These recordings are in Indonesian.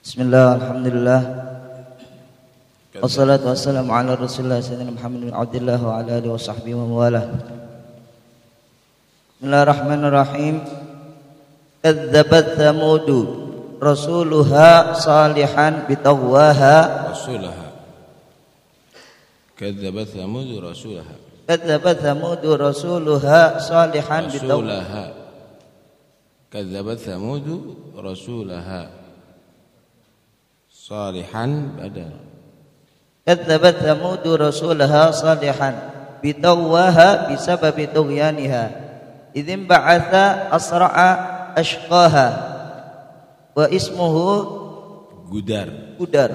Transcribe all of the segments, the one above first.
بسم الله الحمد لله. والصلاة والسلام على رسول الله سيدنا محمد بن عبد الله وعلى آله وصحبه ومواله بسم الله الرحمن الرحيم. كذبت ثمود رسولها صالحا بتغواها رسولها. كذبت ثمود رسولها. كذبت ثمود رسولها صالحا رسولها. كذبت ثمود رسولها. salihan badal kadzabat thamud rasulaha salihan bidawwaha bisababi tughyaniha idzin ba'atha asra'a ashqaha. Wa ismuhu gudar. Gudar.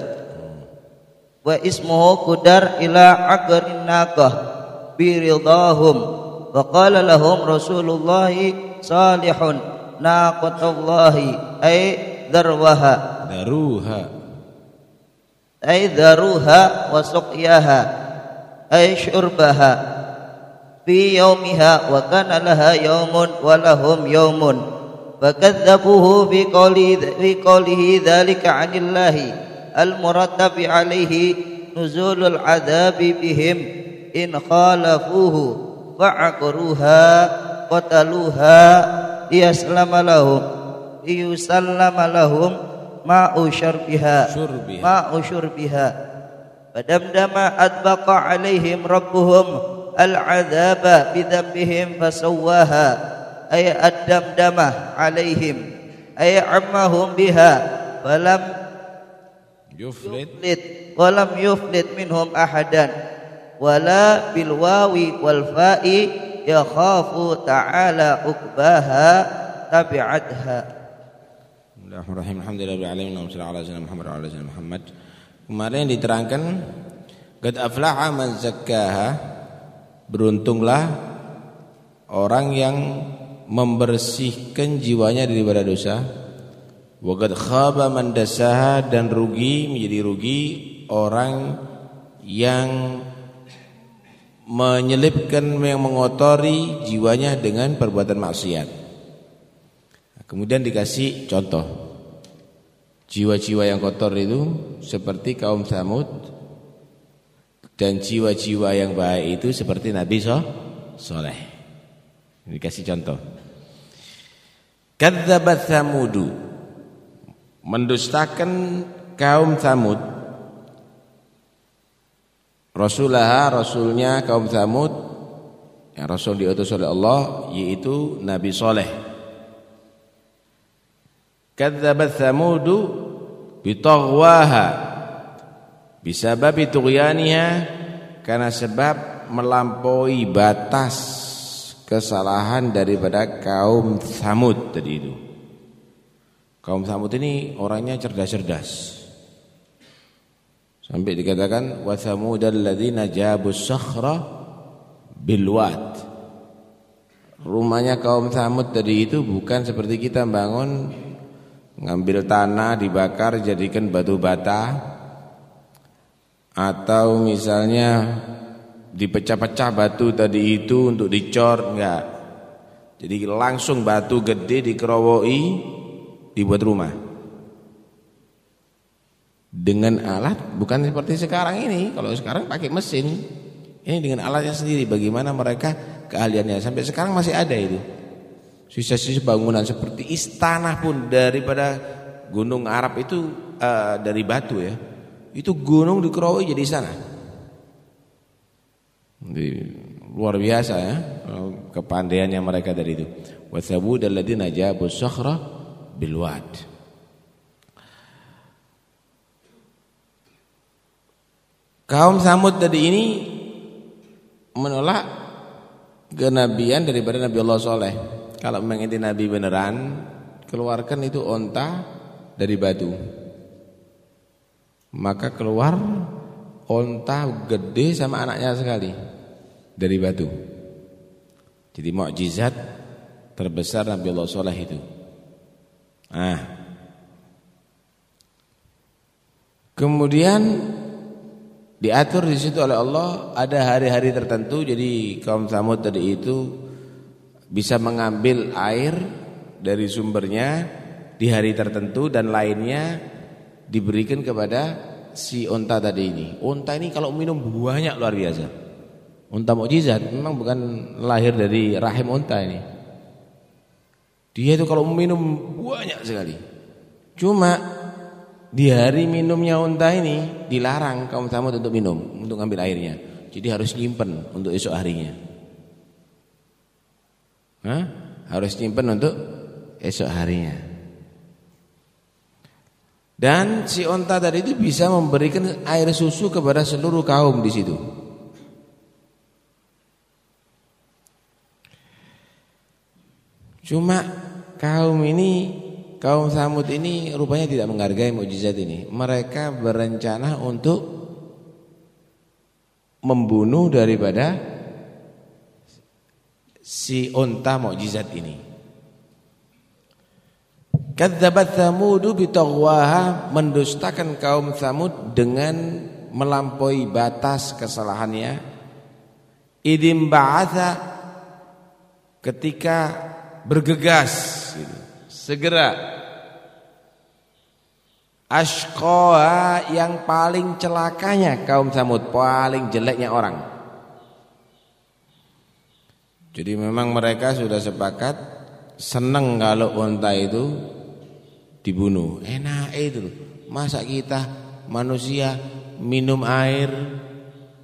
Wa ismuhu gudar ila aqrin naqah biridahum. Wa qala lahum rasulullah salihun naqatallahi ay darwaha. Daruha. أي ذروها وسقياها أي شربها في يومها وكان لها يوم ولهم يوم. فكذبوه في قوله, في قوله ذلك عن الله المرتب عليه نزول العذاب بهم. إن خالفوه فعقروها قتلوها ليسلم لهم ليسلم لهم. ماء شربها. شربها. ماء شربها. فدمدم أطبق عليهم ربهم العذاب بذنبهم فسواها. أي الدمدمة عليهم. أي عمهم بها. فلم يفلت. ولم يفلت منهم أحدا. ولا بالواو والفاء يخاف تعالى عقباها تبعتها. Bismillahirrahmanirrahim. Alhamdulillahirrahmanirrahim Allahumma ala sayyidina Muhammad wa ala sayyidina Muhammad. Kemarin diterangkan Qad aflaha man zakkaha. Beruntunglah Orang yang Membersihkan jiwanya daripada dosa. Wa qad khaba man dasaha Dan rugi menjadi rugi Orang yang Menyelipkan Yang mengotori jiwanya dengan perbuatan maksiat Kemudian dikasih contoh. Jiwa-jiwa yang kotor itu Seperti kaum Samud Dan jiwa-jiwa yang baik itu Seperti Nabi Soleh Dikasih contoh. Kadzabat Samudu Mendustakan kaum Samud Rasulullah Rasulnya kaum Samud Yang Rasul diutus oleh Allah Yaitu Nabi Soleh Kadzabat Thamudu bitaghwaha bisababi tughyaniha karena sebab melampaui batas kesalahan daripada kaum Thamud tadi itu. Kaum Thamud ini orangnya cerdas-cerdas. Sampai dikatakan wa thamudal ladzina jabus sakhra bilwat. Rumahnya kaum Thamud tadi itu bukan seperti kita bangun ngambil tanah dibakar jadikan batu bata. Atau misalnya dipecah-pecah batu tadi itu untuk dicor enggak. Jadi langsung batu gede dikerowoi dibuat rumah. Dengan alat bukan seperti sekarang ini. Kalau sekarang pakai mesin. Ini dengan alatnya sendiri. Bagaimana mereka keahliannya. Sampai sekarang masih ada itu Sisa-sisa bangunan seperti istana pun daripada gunung Arab itu uh, dari batu ya. Itu gunung dikerowi jadi istana. Jadi, luar biasa ya kepandaiannya mereka dari itu. Wa thabud alladziina jabu sakhra bil. Kaum Samud tadi ini menolak kenabian daripada Nabi Allah Soleh. Kalau memang itu Nabi beneran, keluarkan itu onta dari batu. Maka keluar onta gede sama anaknya sekali dari batu. Jadi mukjizat terbesar Nabi Allah Soleh itu. Ah. Kemudian diatur di situ oleh Allah ada hari-hari tertentu jadi kaum Samud tadi itu bisa mengambil air dari sumbernya di hari tertentu dan lainnya diberikan kepada si unta tadi ini. Unta ini kalau minum banyak luar biasa. Unta mukjizat memang bukan lahir dari rahim unta ini. Dia itu kalau minum banyak sekali. Cuma di hari minumnya unta ini dilarang kaum Samud untuk minum, untuk ngambil airnya. Jadi harus nyimpen untuk esok harinya. Hah? Harus nyimpen untuk esok harinya. Dan si unta tadi itu bisa memberikan air susu kepada seluruh kaum di situ. Cuma kaum ini kaum Samud ini rupanya tidak menghargai mukjizat ini. Mereka berencana untuk membunuh daripada si unta mukjizat ini. Kadzabat Tsamudu bitaghwaha mendustakan kaum Samud dengan melampaui batas kesalahannya. Idim ba'atha ketika bergegas gitu. segera Ashqoha yang paling celakanya kaum Samud, paling jeleknya orang. Jadi memang mereka sudah sepakat senang kalau unta itu dibunuh. Enak itu Masa kita manusia minum air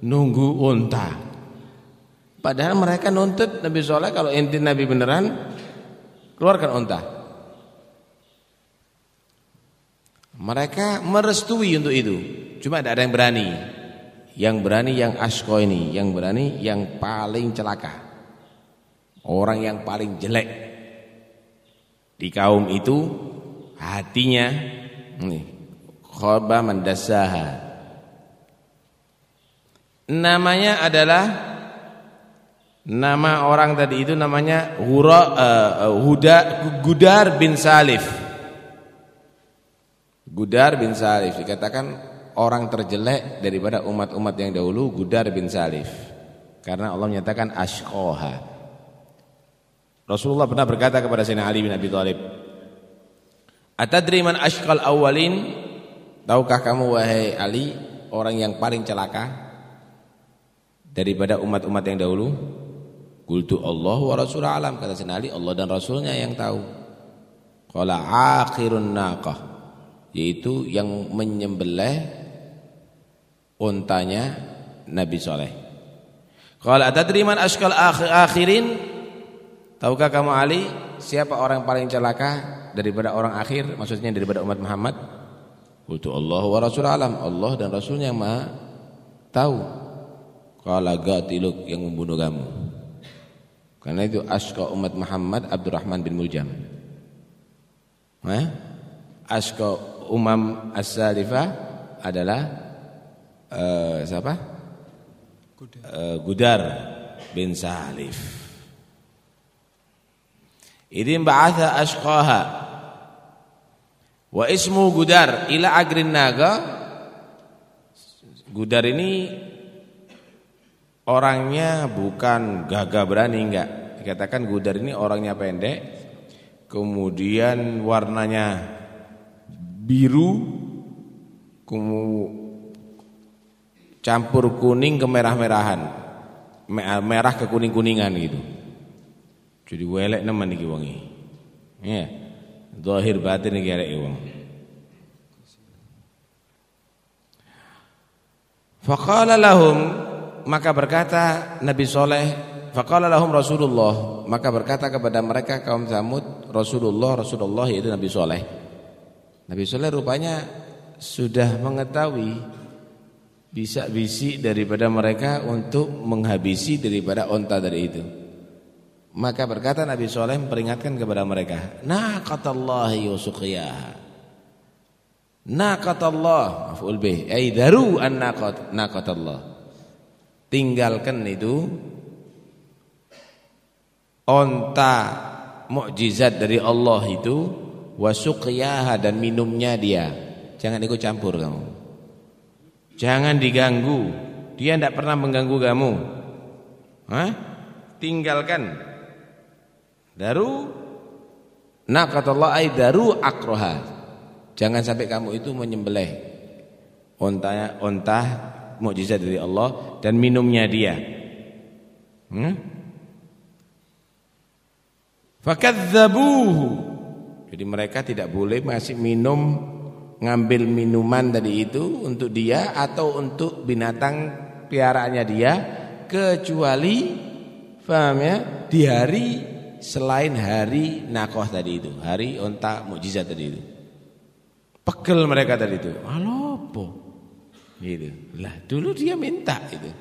nunggu unta. Padahal mereka nuntut Nabi Soleh kalau inti Nabi beneran keluarkan unta. Mereka merestui untuk itu. Cuma tidak ada yang berani. Yang berani yang asko ini, yang berani yang paling celaka. Orang yang paling jelek di kaum itu hatinya nih mandasaha. Namanya adalah nama orang tadi itu namanya Hura uh, Huda Gudar bin Salif. Gudar bin Salif dikatakan orang terjelek daripada umat-umat yang dahulu Gudar bin Salif. Karena Allah menyatakan ashqoha. Rasulullah pernah berkata kepada Sayyidina Ali bin Abi Thalib, "Atadri man ashqal awwalin?" Tahukah kamu wahai Ali orang yang paling celaka daripada umat-umat yang dahulu? Qultu Allah wa Rasul alam kata Sayyidina Ali, Allah dan Rasulnya yang tahu. Qala akhirun naqah yaitu yang menyembelih untanya Nabi Soleh. Kalau ada teriman ashkal akhirin, tahukah kamu Ali siapa orang yang paling celaka daripada orang akhir? Maksudnya daripada umat Muhammad? Qultu Allah wa Rasul alam, Allah dan Rasulnya yang Maha tahu. Kalau gatiluk yang membunuh kamu. Karena itu ashqa umat Muhammad Abdurrahman bin Muljam. Eh? Ashqa Umam As-Salifah adalah uh, siapa? Gudar. Uh, Gudar bin Salif. Idin ba'atha ashqaha. Wa ismu Gudar ila agrin naga. Gudar ini orangnya bukan gagah berani enggak. Dikatakan Gudar ini orangnya pendek kemudian warnanya biru campur kuning ke merah-merahan merah ke kuning-kuningan gitu jadi welek nemen iki wong ya. Zahir batin iki arek wong. Faqala lahum maka berkata Nabi Soleh Faqala lahum Rasulullah. Maka berkata kepada mereka kaum Samud Rasulullah Rasulullah yaitu Nabi Soleh. Nabi Soleh rupanya sudah mengetahui bisa bisi daripada mereka untuk menghabisi daripada onta dari itu. Maka berkata Nabi Soleh memperingatkan kepada mereka, Naqatallahi wa suqiyaha. Naqatallah, maf'ul bih, ay daru an naqat naqatallah. Tinggalkan itu onta mukjizat dari Allah itu wasuqiyaha dan minumnya dia. Jangan ikut campur kamu. Jangan diganggu. Dia tidak pernah mengganggu kamu. Hah? Tinggalkan. Daru naqatallah ay daru akroha. Jangan sampai kamu itu menyembelih ontah ontah mukjizat dari Allah dan minumnya dia. Hmm? Fakadzabuhu. Jadi mereka tidak boleh masih minum ngambil minuman tadi itu untuk dia atau untuk binatang piaraannya dia kecuali paham ya di hari selain hari nakoh tadi itu, hari onta mukjizat tadi itu. Pegel mereka tadi itu. Alopo. Gitu. Lah dulu dia minta itu.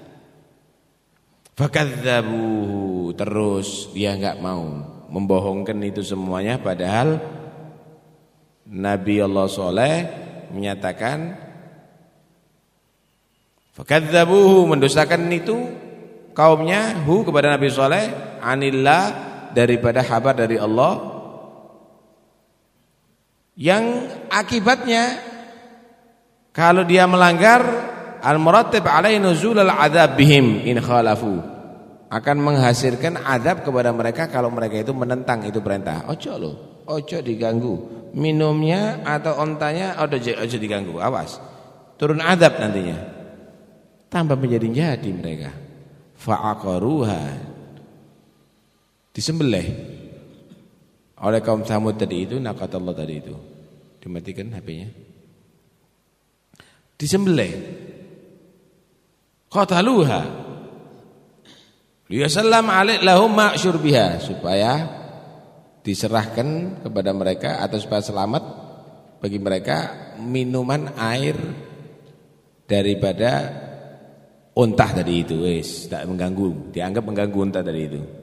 Fakadzabuhu terus dia enggak mau membohongkan itu semuanya padahal Nabi Allah Soleh menyatakan fakadzabuhu mendustakan itu kaumnya hu kepada Nabi Soleh anillah daripada kabar dari Allah yang akibatnya kalau dia melanggar al-murattab alaihi nuzul al-adzab bihim in khalafu akan menghasilkan azab kepada mereka kalau mereka itu menentang itu perintah. Ojo lo, ojo diganggu. Minumnya atau ontanya ojo ojo diganggu. Awas. Turun azab nantinya. Tambah menjadi jadi mereka. Fa'aqaruha. Disembelih. Oleh kaum Samud tadi itu Allah tadi itu. Dimatikan HP-nya disembelih. Qataluha. Liyasallam alaih lahum ma'syur biha. Supaya diserahkan kepada mereka atau supaya selamat bagi mereka minuman air daripada untah tadi itu. Wis tak mengganggu. Dianggap mengganggu untah tadi itu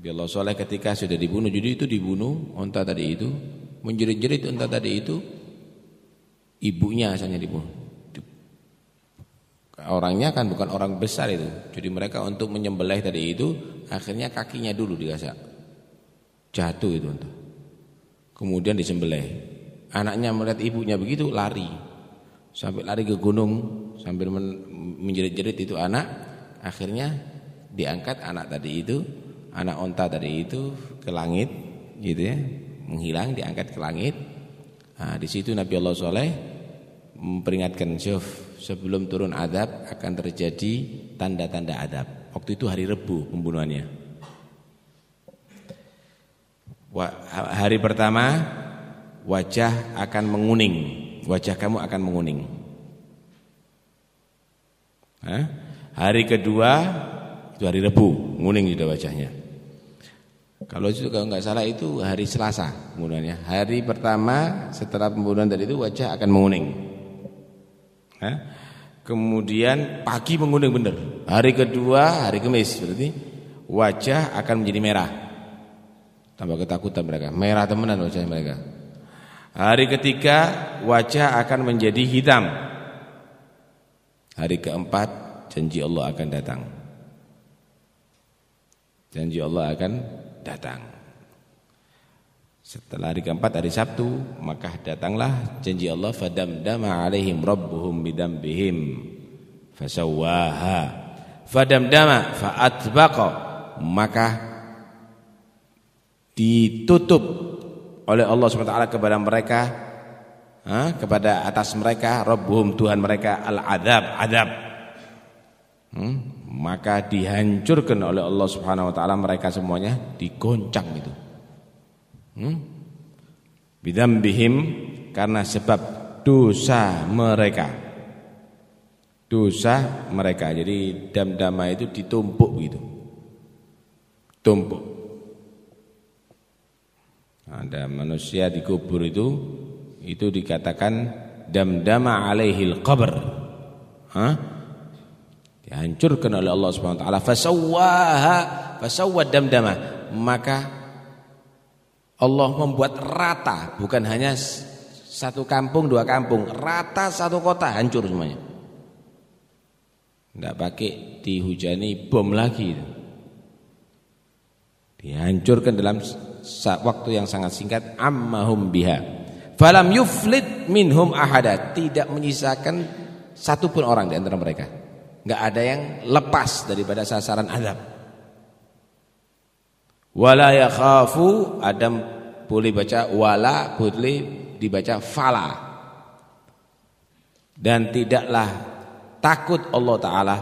Nabi Allah Soleh ketika sudah dibunuh Jadi itu dibunuh Unta tadi itu Menjerit-jerit unta tadi itu Ibunya asalnya dibunuh. Orangnya kan bukan orang besar itu. Jadi mereka untuk menyembelih tadi itu Akhirnya kakinya dulu digasak. Jatuh itu unta Kemudian disembelih. Anaknya melihat ibunya begitu lari. Sampai lari ke gunung Sambil menjerit-jerit itu anak. Akhirnya diangkat anak tadi itu anak onta tadi itu ke langit gitu ya. Menghilang diangkat ke langit. Nah, di situ Nabi Allah Soleh memperingatkan Syuf sebelum turun adab akan terjadi tanda-tanda adab. Waktu itu hari Rebu pembunuhannya. Hari pertama wajah akan menguning. Wajah kamu akan menguning. Hari kedua itu hari Rebu menguning juga wajahnya kalau itu kalau nggak salah itu hari Selasa pembunuhannya. Hari pertama setelah pembunuhan tadi itu wajah akan menguning. Hah? Kemudian pagi menguning benar. Hari kedua hari Kamis berarti wajah akan menjadi merah. Tambah ketakutan mereka. Merah temenan wajah mereka. Hari ketiga wajah akan menjadi hitam. Hari keempat janji Allah akan datang. Janji Allah akan datang. Setelah hari keempat hari Sabtu maka datanglah. Janji Allah fadamdama alaihim rabbuhum bidambihim. Fasawwaha. Fadamdama faatbaqa. Maka ditutup oleh Allah SWT kepada mereka ha, kepada atas mereka rabbuhum Tuhan mereka al-adzab adab hmm? Maka dihancurkan oleh Allah Subhanahu wa taala mereka semuanya digoncang itu. Hmm? Bidambihim karena sebab dosa mereka. Dosa mereka. Jadi dam-dama itu ditumpuk gitu. Tumpuk. Ada manusia dikubur itu itu dikatakan dam-dama alaihil qabr. Hah? Dihancurkan oleh Allah Subhanahu wa taala. Fasawwaha fasawwad damdama maka Allah membuat rata bukan hanya satu kampung dua kampung. Rata satu kota hancur semuanya. Tidak pakai dihujani bom lagi dihancurkan dalam waktu yang sangat singkat. Ammahum biha. Falam yuflit minhum ahada. Tidak menyisakan satupun orang di antara mereka nggak ada yang lepas daripada sasaran azab. Wala yakhafu Adam boleh baca wala, boleh dibaca fala. Dan tidaklah takut Allah taala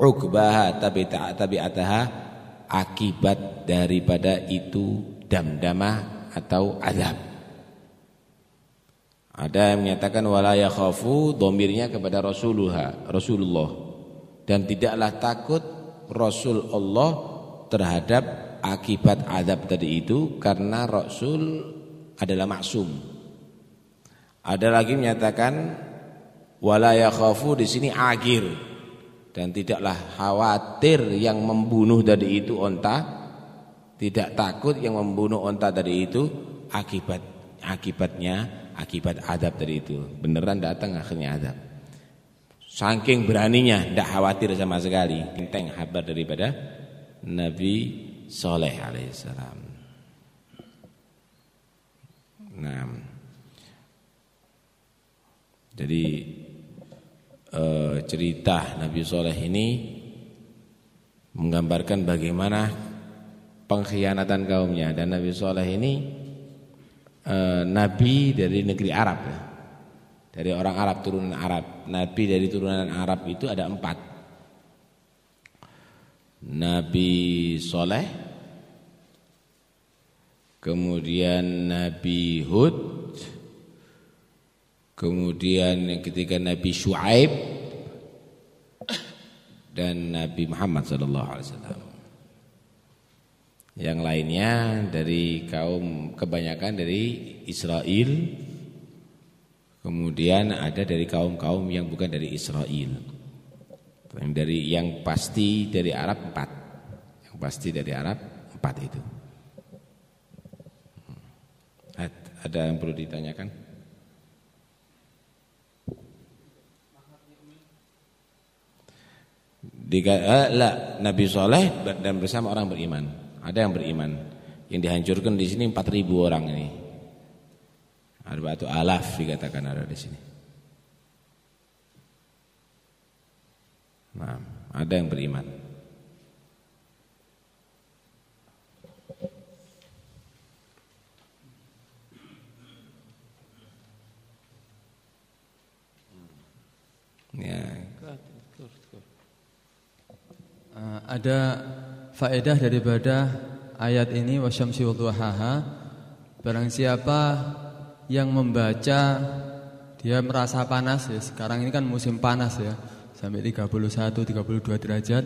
ukbaha tabi'ataha akibat daripada itu damdamah atau azab. Ada yang menyatakan wala yakhafu domirnya kepada Rasulullah, Rasulullah dan tidaklah takut Rasul Allah terhadap akibat azab tadi itu karena Rasul adalah maksum. Ada lagi menyatakan wala yakhafu di sini agir dan tidaklah khawatir yang membunuh tadi itu onta tidak takut yang membunuh onta tadi itu akibat akibatnya akibat adab tadi itu. Beneran datang akhirnya adab. Saking beraninya tidak khawatir sama sekali. Tentang kabar daripada Nabi Soleh alaihissalam. Nah, jadi eh, cerita Nabi Soleh ini menggambarkan bagaimana pengkhianatan kaumnya dan Nabi Soleh ini e, nabi dari negeri Arab ya. Dari orang Arab turunan Arab. Nabi dari turunan Arab itu ada empat. Nabi Soleh, kemudian Nabi Hud, kemudian ketika Nabi Shu'aib dan Nabi Muhammad sallallahu alaihi wasallam. Yang lainnya dari kaum kebanyakan dari Israel. Kemudian ada dari kaum-kaum yang bukan dari Israel. Yang dari yang pasti dari Arab empat. Yang pasti dari Arab empat itu. Ada yang perlu ditanyakan? Diga, eh, lah, Nabi Soleh dan bersama orang beriman. Ada yang beriman. Yang dihancurkan di sini 4000 orang ini. Ada batu alaf dikatakan ada di sini. Nah, ada yang beriman. Ya. Uh, ada faedah daripada ayat ini wasyamsi wadduhaha barang siapa yang membaca dia merasa panas ya. Sekarang ini kan musim panas ya. Sampai 31 32 derajat.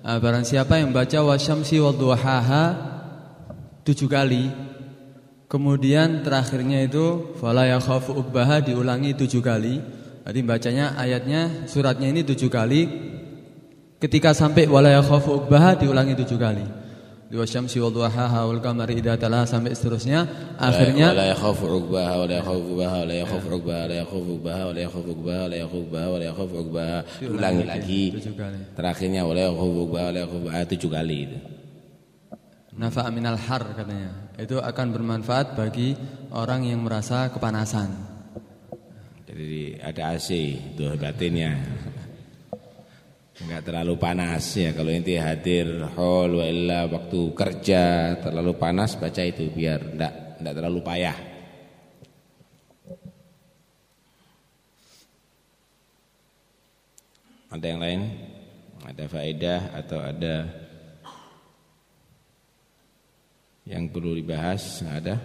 Uh, barang siapa yang membaca wasyamsi wadduhaha tujuh kali. Kemudian terakhirnya itu fala yakhafu ukbaha diulangi tujuh kali. Jadi bacanya ayatnya suratnya ini tujuh kali. Ketika sampai wala yakhafu uqbaha diulangi tujuh kali. Dua syamsi wal duhaha wal qamari idza talaha sampai seterusnya. Akhirnya wala yakhafu uqbaha wala yakhafu uqbaha wala yakhafu uqbaha wala yakhafu uqbaha wala yakhafu uqbaha wala yakhafu uqbaha wala yakhafu uqbaha. Ulangi lagi. Terakhirnya wala yakhafu uqbaha wala yakhafu uqbaha tujuh kali itu. Nafa minal har katanya. Itu akan bermanfaat bagi orang yang merasa kepanasan. Jadi ada AC tuh batinnya enggak terlalu panas ya kalau inti hadir hol wa illa waktu kerja terlalu panas baca itu biar enggak enggak terlalu payah. Ada yang lain? Ada faedah atau ada yang perlu dibahas? Ada?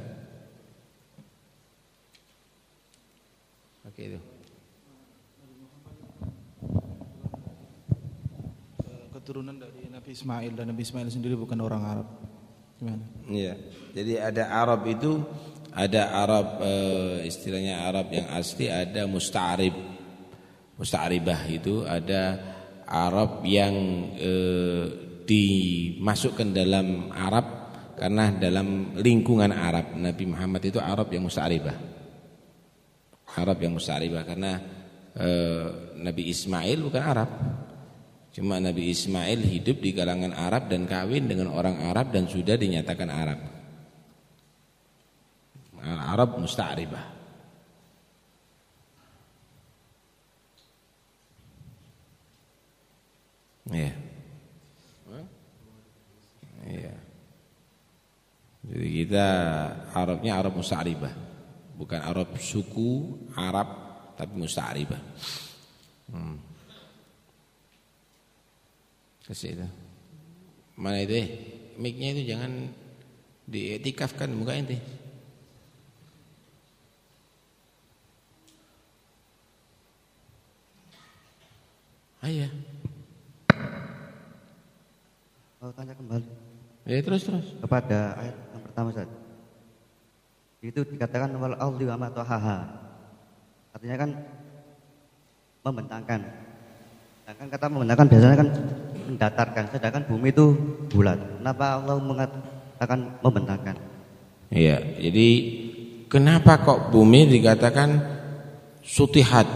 Oke itu keturunan dari Nabi Ismail dan Nabi Ismail sendiri bukan orang Arab. Gimana? Iya. Jadi ada Arab itu ada Arab e, istilahnya Arab yang asli ada musta'rib. Musta'ribah itu ada Arab yang e, dimasukkan dalam Arab karena dalam lingkungan Arab Nabi Muhammad itu Arab yang musta'ribah. Arab yang musta'ribah karena e, Nabi Ismail bukan Arab. Cuma Nabi Ismail hidup di kalangan Arab dan kawin dengan orang Arab dan sudah dinyatakan Arab. Arab musta'ribah. Iya. Iya. Jadi Kita Arabnya Arab musta'ribah. Bukan Arab suku Arab tapi musta'ribah. Hmm. Kasih itu. Mana itu? Eh? Mic-nya itu jangan dietikafkan muka ente. Ayah. Mau tanya kembali. Ya terus terus. Kepada ayat yang pertama saja. Itu dikatakan wal ardi wa ma Artinya kan membentangkan. Sedangkan kata membentangkan biasanya kan mendatarkan, sedangkan bumi itu bulat. Kenapa Allah mengatakan membentangkan? Iya, jadi kenapa kok bumi dikatakan sutihat?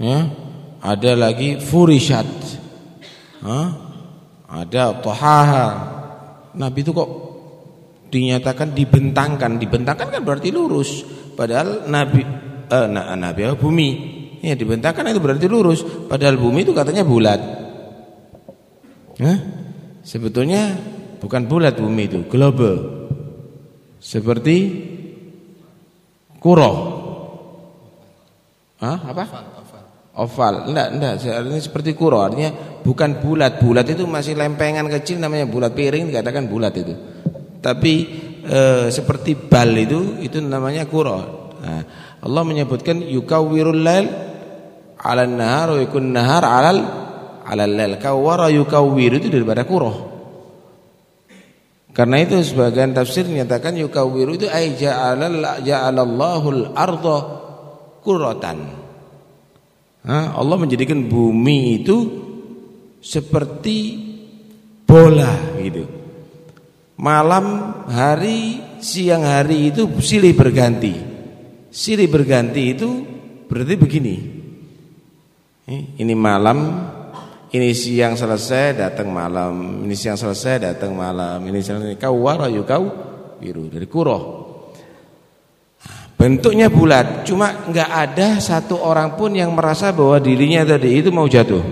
Ya, ada lagi furishat. Hah? Ada tohaha. Nabi itu kok dinyatakan dibentangkan. Dibentangkan kan berarti lurus. Padahal Nabi eh, Nabi bumi. Ya dibentangkan itu berarti lurus. Padahal bumi itu katanya bulat. Hah? Sebetulnya bukan bulat bumi itu, global. Seperti kuro. Hah? Apa? oval. Enggak, enggak, artinya seperti kuro, artinya bukan bulat. Bulat itu masih lempengan kecil namanya bulat piring dikatakan bulat itu. Tapi e, seperti bal itu itu namanya kuro. Nah, Allah menyebutkan yukawwirul lail 'ala nahar wa yakun nahar 'alal 'alal lail. Kawwara yukawwir itu daripada kuro. Karena itu sebagian tafsir menyatakan yukawwiru itu ay ja'ala ja'alallahu al-ardha kuratan. Allah menjadikan bumi itu seperti bola gitu. Malam, hari, siang hari itu silih berganti. Silih berganti itu berarti begini. Ini malam, ini siang selesai datang malam, ini siang selesai datang malam, ini selesai kau warayu kau biru dari kuroh. Bentuknya bulat, cuma nggak ada satu orang pun yang merasa bahwa dirinya tadi itu mau jatuh.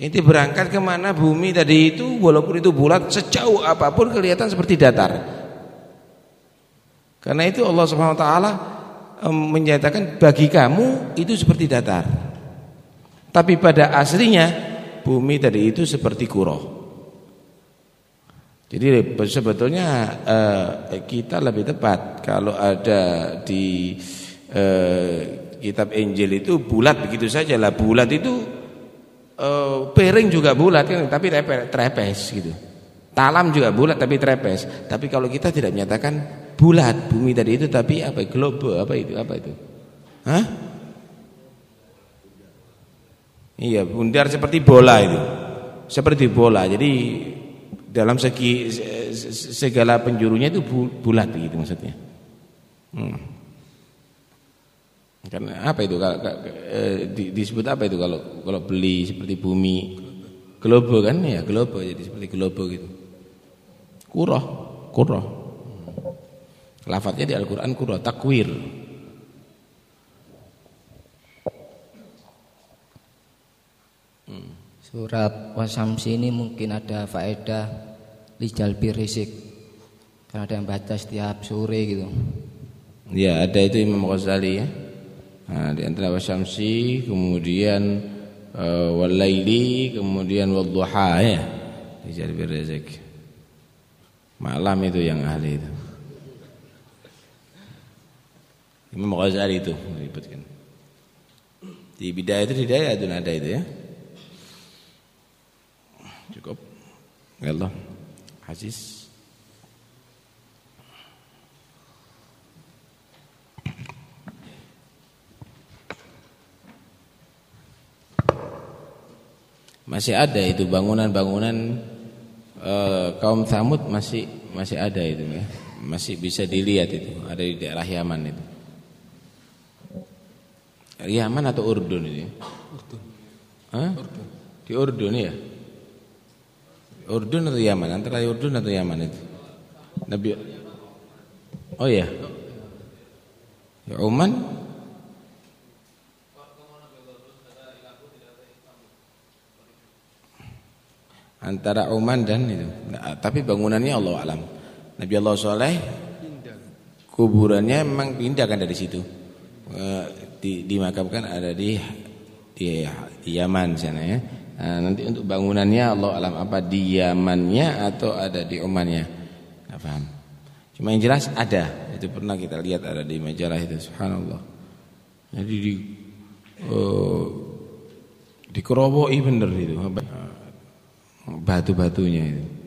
Ini berangkat ke mana bumi tadi itu, walaupun itu bulat, sejauh apa pun kelihatan seperti datar. Karena itu Allah Subhanahu Wa Taala menyatakan bagi kamu itu seperti datar. Tapi pada aslinya bumi tadi itu seperti kuro. Jadi sebetulnya eh, kita lebih tepat kalau ada di eh, kitab Injil itu bulat begitu saja lah bulat itu eh, piring juga bulat kan tapi trepes gitu. Talam juga bulat tapi trepes. Tapi kalau kita tidak menyatakan bulat bumi tadi itu tapi apa globe apa itu apa itu? Hah? Iya, bundar seperti bola itu. Seperti bola. Jadi dalam segi segala penjurunya itu bulat gitu maksudnya. Hmm. Karena apa itu kalau eh, disebut apa itu kalau kalau beli seperti bumi globo kan ya globo jadi seperti globo gitu. Kuroh, kuroh. Lafadznya di Al-Qur'an kuroh takwir. Surat Wasamsi ini mungkin ada faedah lijal birisik. Karena ada yang baca setiap sore gitu. Ya, ada itu Imam Ghazali ya. Nah, di antara Wasamsi, kemudian uh, Walaili, kemudian Wadduha ya. Lijal birisik. Malam itu yang ahli itu. Imam Ghazali itu. Di bidaya itu di daya ada itu ya. Cukup. Ya Allah. Aziz. Masih ada itu bangunan-bangunan e, kaum Samud masih masih ada itu ya. Masih bisa dilihat itu, ada di daerah Yaman itu. Yaman atau Urdun ini? Urdun. Hah? Urdun. Di Urdun ya? Urdun atau Yaman? Antara Urdun atau Yaman itu? Nabi Oh iya. Ya Oman Antara Oman dan itu. Nah, tapi bangunannya Allah alam. Nabi Allah Soleh kuburannya memang pindah kan dari situ. Eh, di, dimakamkan ada di di, di Yaman sana ya. Nah, nanti untuk bangunannya Allah alam apa di Yamannya atau ada di Omannya. Enggak paham. Cuma yang jelas ada. Itu pernah kita lihat ada di majalah itu subhanallah. Jadi di uh, dikeroboi bener itu batu-batunya itu.